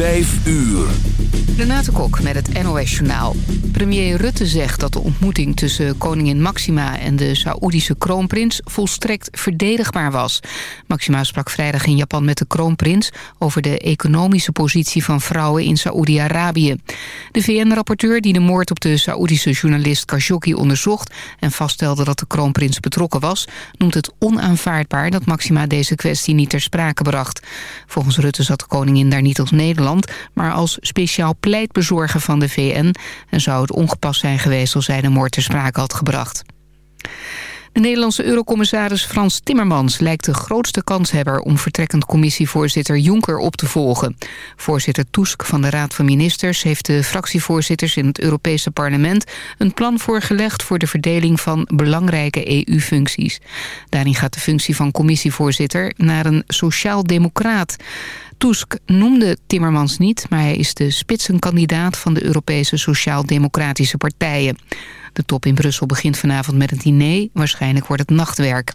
5 uur. Renate Kok met het NOS Journaal. Premier Rutte zegt dat de ontmoeting tussen koningin Maxima... en de Saoedische kroonprins volstrekt verdedigbaar was. Maxima sprak vrijdag in Japan met de kroonprins... over de economische positie van vrouwen in Saoedi-Arabië. De VN-rapporteur die de moord op de Saoedische journalist Khashoggi onderzocht... en vaststelde dat de kroonprins betrokken was... noemt het onaanvaardbaar dat Maxima deze kwestie niet ter sprake bracht. Volgens Rutte zat de koningin daar niet als Nederland maar als speciaal pleitbezorger van de VN... en zou het ongepast zijn geweest als zij de moord ter sprake had gebracht. De Nederlandse eurocommissaris Frans Timmermans lijkt de grootste kanshebber om vertrekkend commissievoorzitter Juncker op te volgen. Voorzitter Tusk van de Raad van Ministers heeft de fractievoorzitters in het Europese parlement een plan voorgelegd voor de verdeling van belangrijke EU-functies. Daarin gaat de functie van commissievoorzitter naar een sociaal-democraat. Tusk noemde Timmermans niet, maar hij is de spitsenkandidaat van de Europese Sociaal-Democratische Partijen. De top in Brussel begint vanavond met een diner, waarschijnlijk wordt het nachtwerk.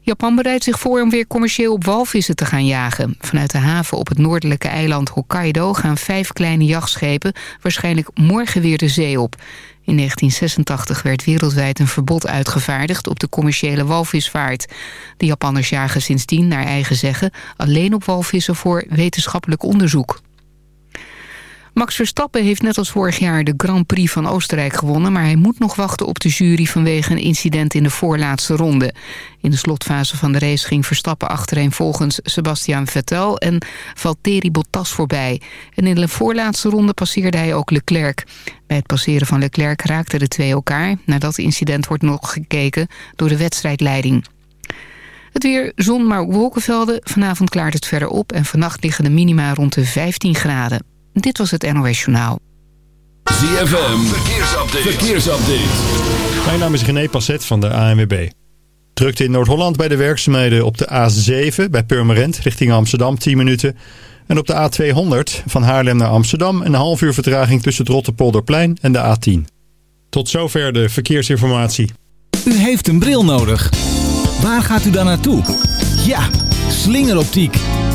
Japan bereidt zich voor om weer commercieel op walvissen te gaan jagen. Vanuit de haven op het noordelijke eiland Hokkaido gaan vijf kleine jachtschepen waarschijnlijk morgen weer de zee op. In 1986 werd wereldwijd een verbod uitgevaardigd op de commerciële walvisvaart. De Japanners jagen sindsdien, naar eigen zeggen, alleen op walvissen voor wetenschappelijk onderzoek. Max Verstappen heeft net als vorig jaar de Grand Prix van Oostenrijk gewonnen... maar hij moet nog wachten op de jury vanwege een incident in de voorlaatste ronde. In de slotfase van de race ging Verstappen achterin volgens Sebastian Vettel... en Valtteri Bottas voorbij. En in de voorlaatste ronde passeerde hij ook Leclerc. Bij het passeren van Leclerc raakten de twee elkaar. Naar dat incident wordt nog gekeken door de wedstrijdleiding. Het weer, zon maar wolkenvelden. Vanavond klaart het verder op en vannacht liggen de minima rond de 15 graden. Dit was het NOS Journaal. ZFM, verkeersupdate. verkeersupdate. Mijn naam is René Passet van de ANWB. Drukte in Noord-Holland bij de werkzaamheden op de A7 bij Purmerend richting Amsterdam 10 minuten. En op de A200 van Haarlem naar Amsterdam een half uur vertraging tussen het Rotterpolderplein en de A10. Tot zover de verkeersinformatie. U heeft een bril nodig. Waar gaat u dan naartoe? Ja, slingeroptiek.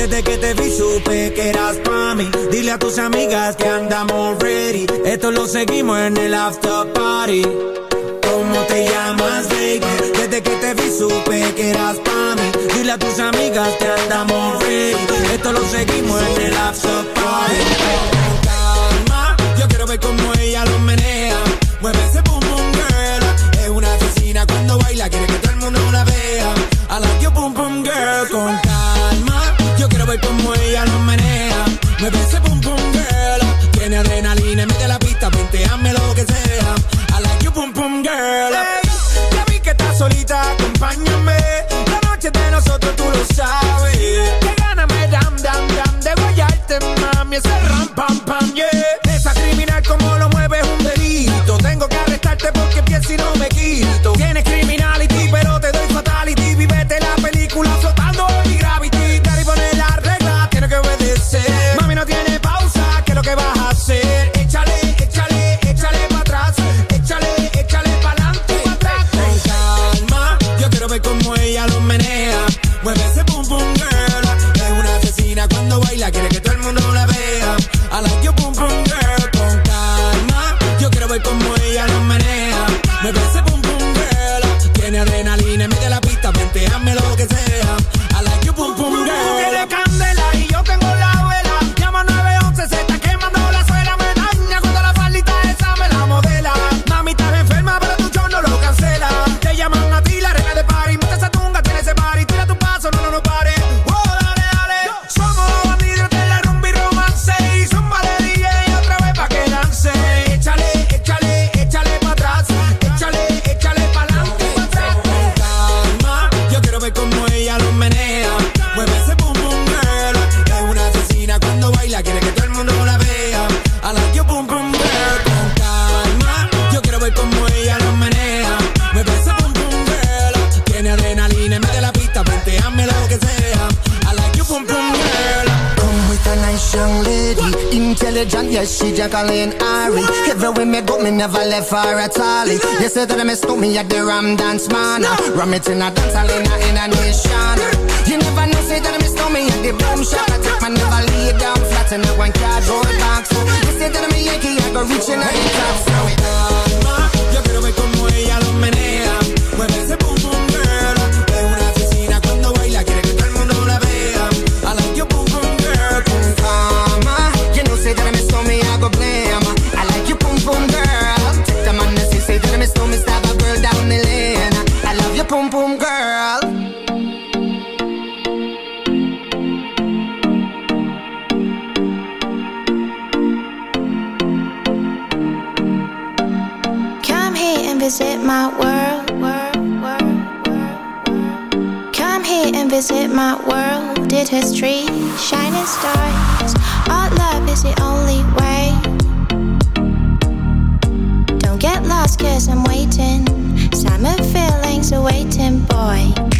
Desde que te vi supe que eras pa' mí. Dile a tus amigas que andamos ready. Esto lo seguimos en el after party. ¿Cómo te llamas, baby? Desde que te vi supe que eras pa' mí. Dile a tus amigas que andamos ready. Esto lo seguimos en el after party. Calma, yo quiero ver cómo ella lo menea. Mueve ese boom boom girl. Es una asesina cuando baila, quiere que te Me dice pum pum, vela. Tiene adrenalina, mete la pista, lo que sea. reaching out we yo quiero ver como ella lo menea. Mueve ese boom. painted history, shining stars. Our love is the only way. Don't get lost, cause I'm waiting. Summer feelings awaiting, boy.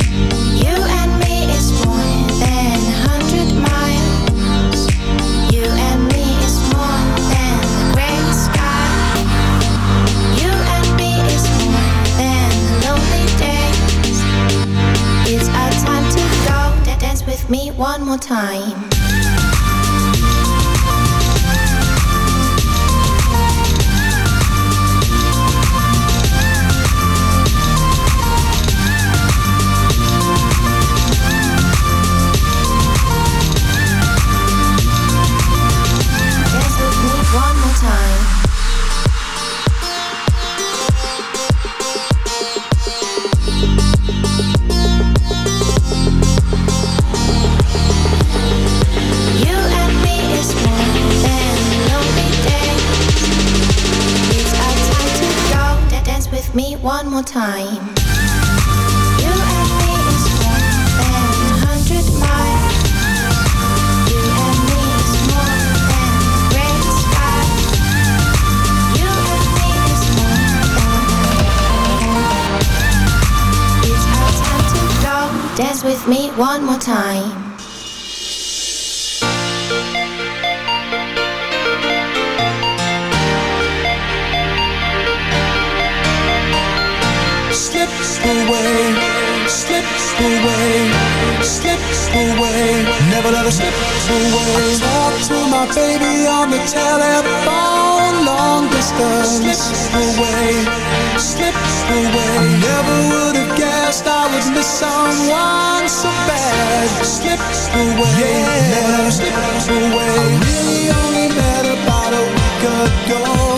Week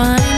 find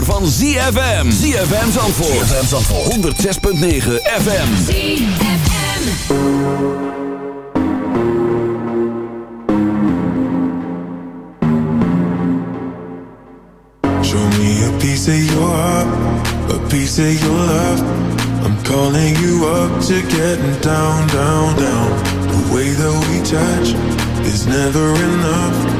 zomer van ZFM. ZFM Zandvoort. ZFM Zandvoort. 106.9 FM. ZFM. Show me a piece of your heart. A piece of your love. I'm calling you up to getting down, down, down. The way that we touch is never enough.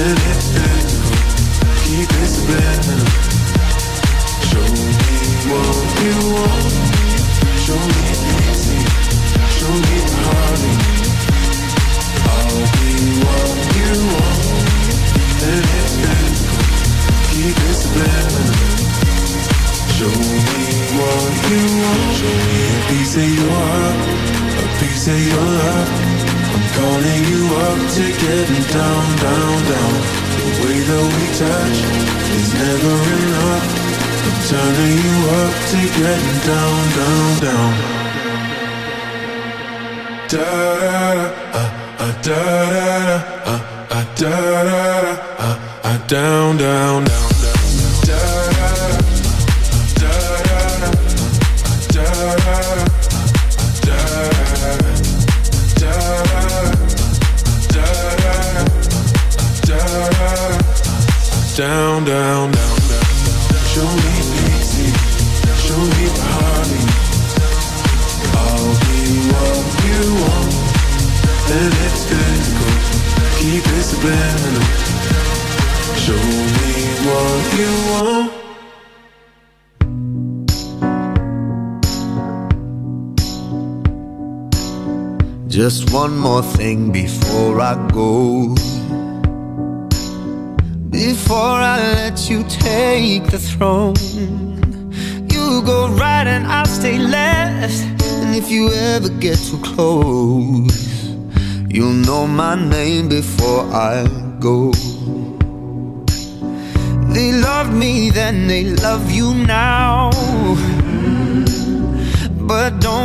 the lips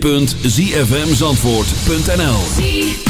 www.zfmzandvoort.nl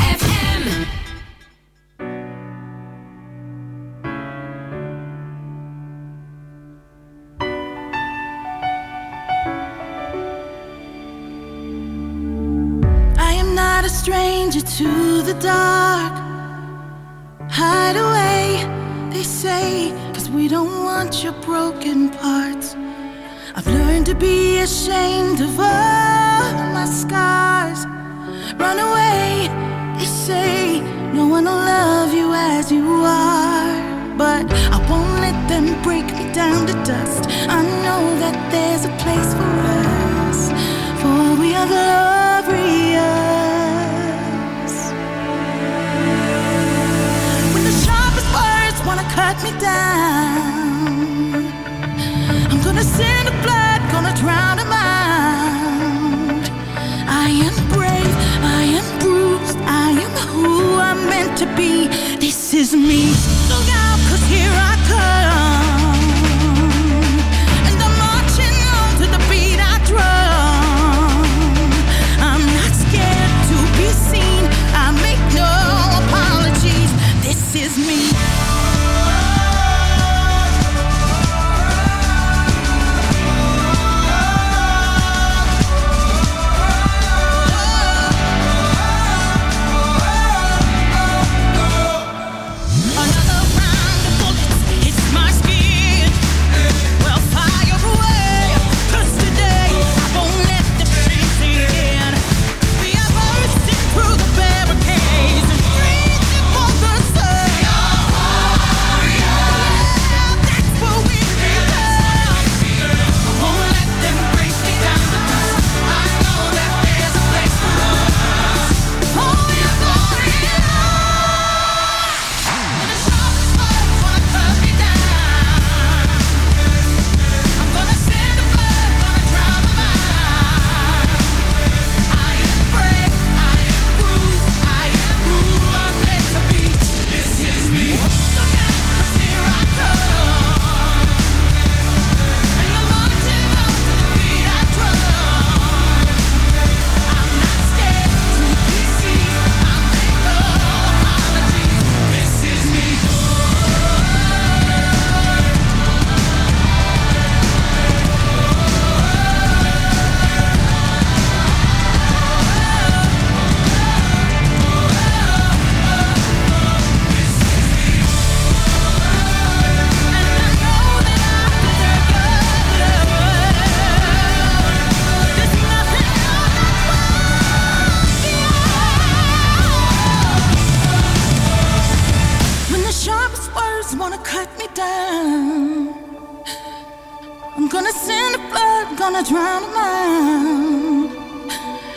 gonna drown a man.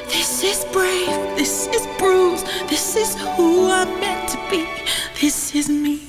This is brave, this is bruised, this is who I'm meant to be, this is me.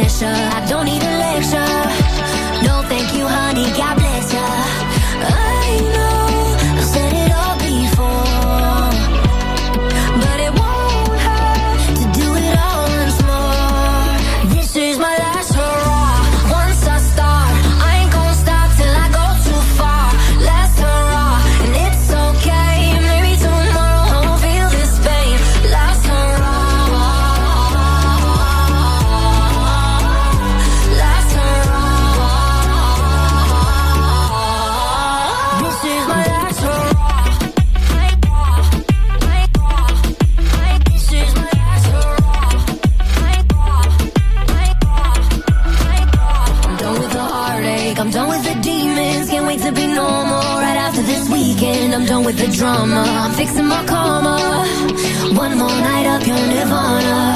Pressure, I don't need a lecture. Drama. I'm fixing my karma. One more night up your nirvana.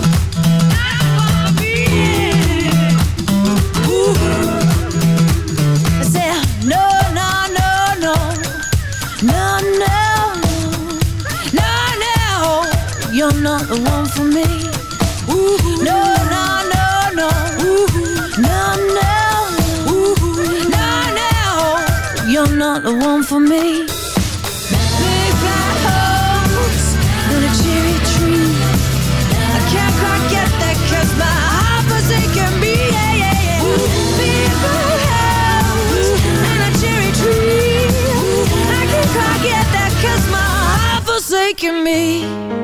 Big black holes and a cherry tree. I can't quite get that cause my heart forsaking me. Big black holes and a cherry tree. I can't quite get my me.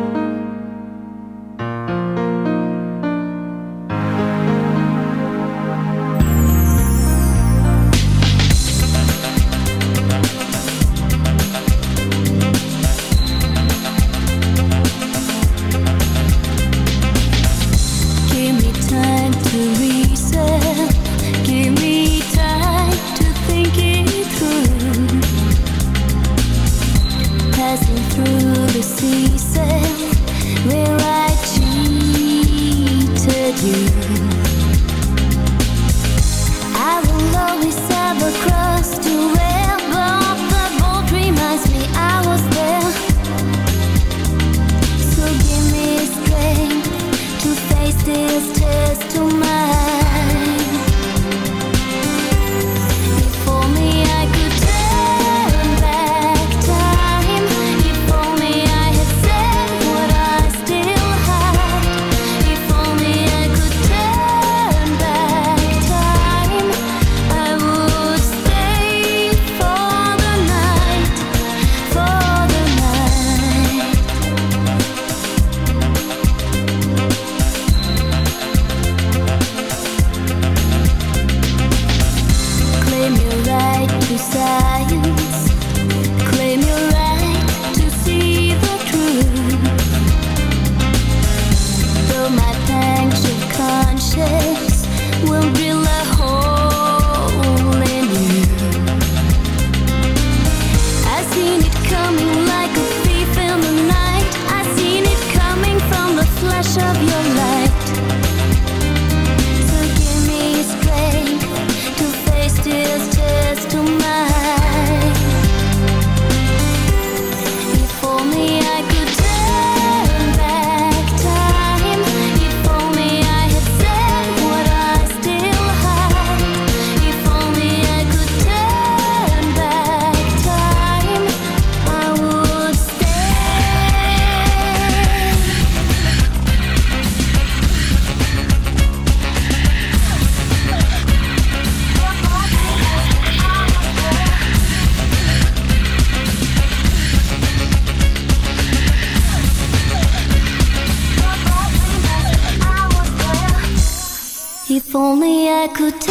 くて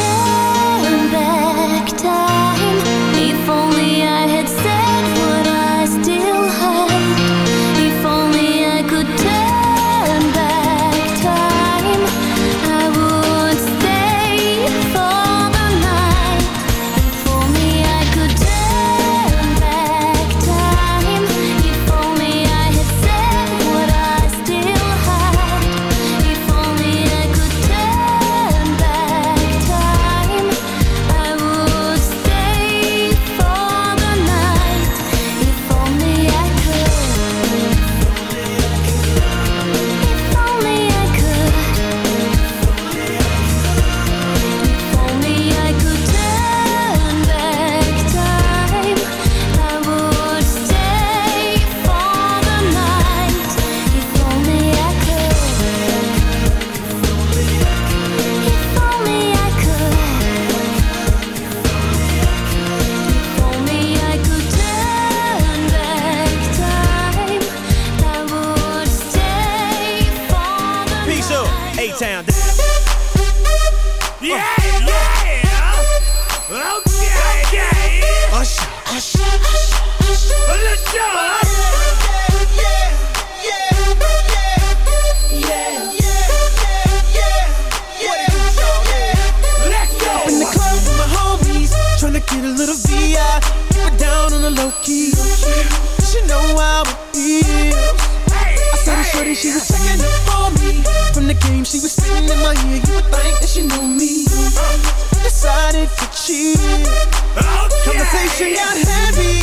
low key. She know how it feels. I said it shorty, she was checking up for me. From the game, she was spitting in my ear. You would think that she knew me. Decided to cheat. Conversation got heavy.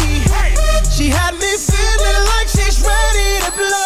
She had me feeling like she's ready to blow.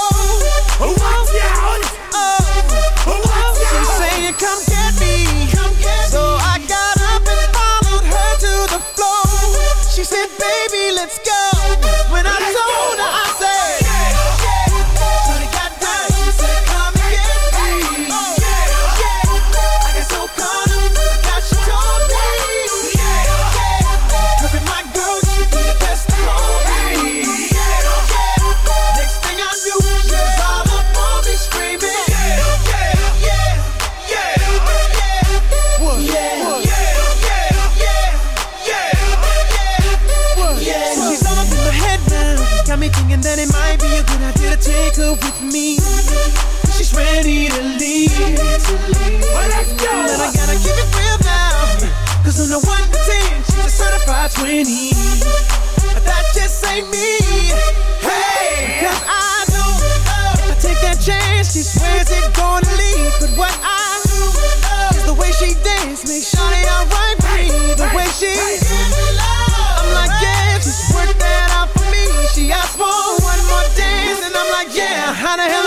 Certified 20. But that just ain't me. Hey! Cause I know I take that chance, she swears it's gonna lead. But what I know is the way she dance makes Shawty alright with me. The way she I'm like, yeah, just work that out for me. She asked for one more dance, and I'm like, yeah, how the hell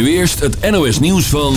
Nu eerst het NOS nieuws van...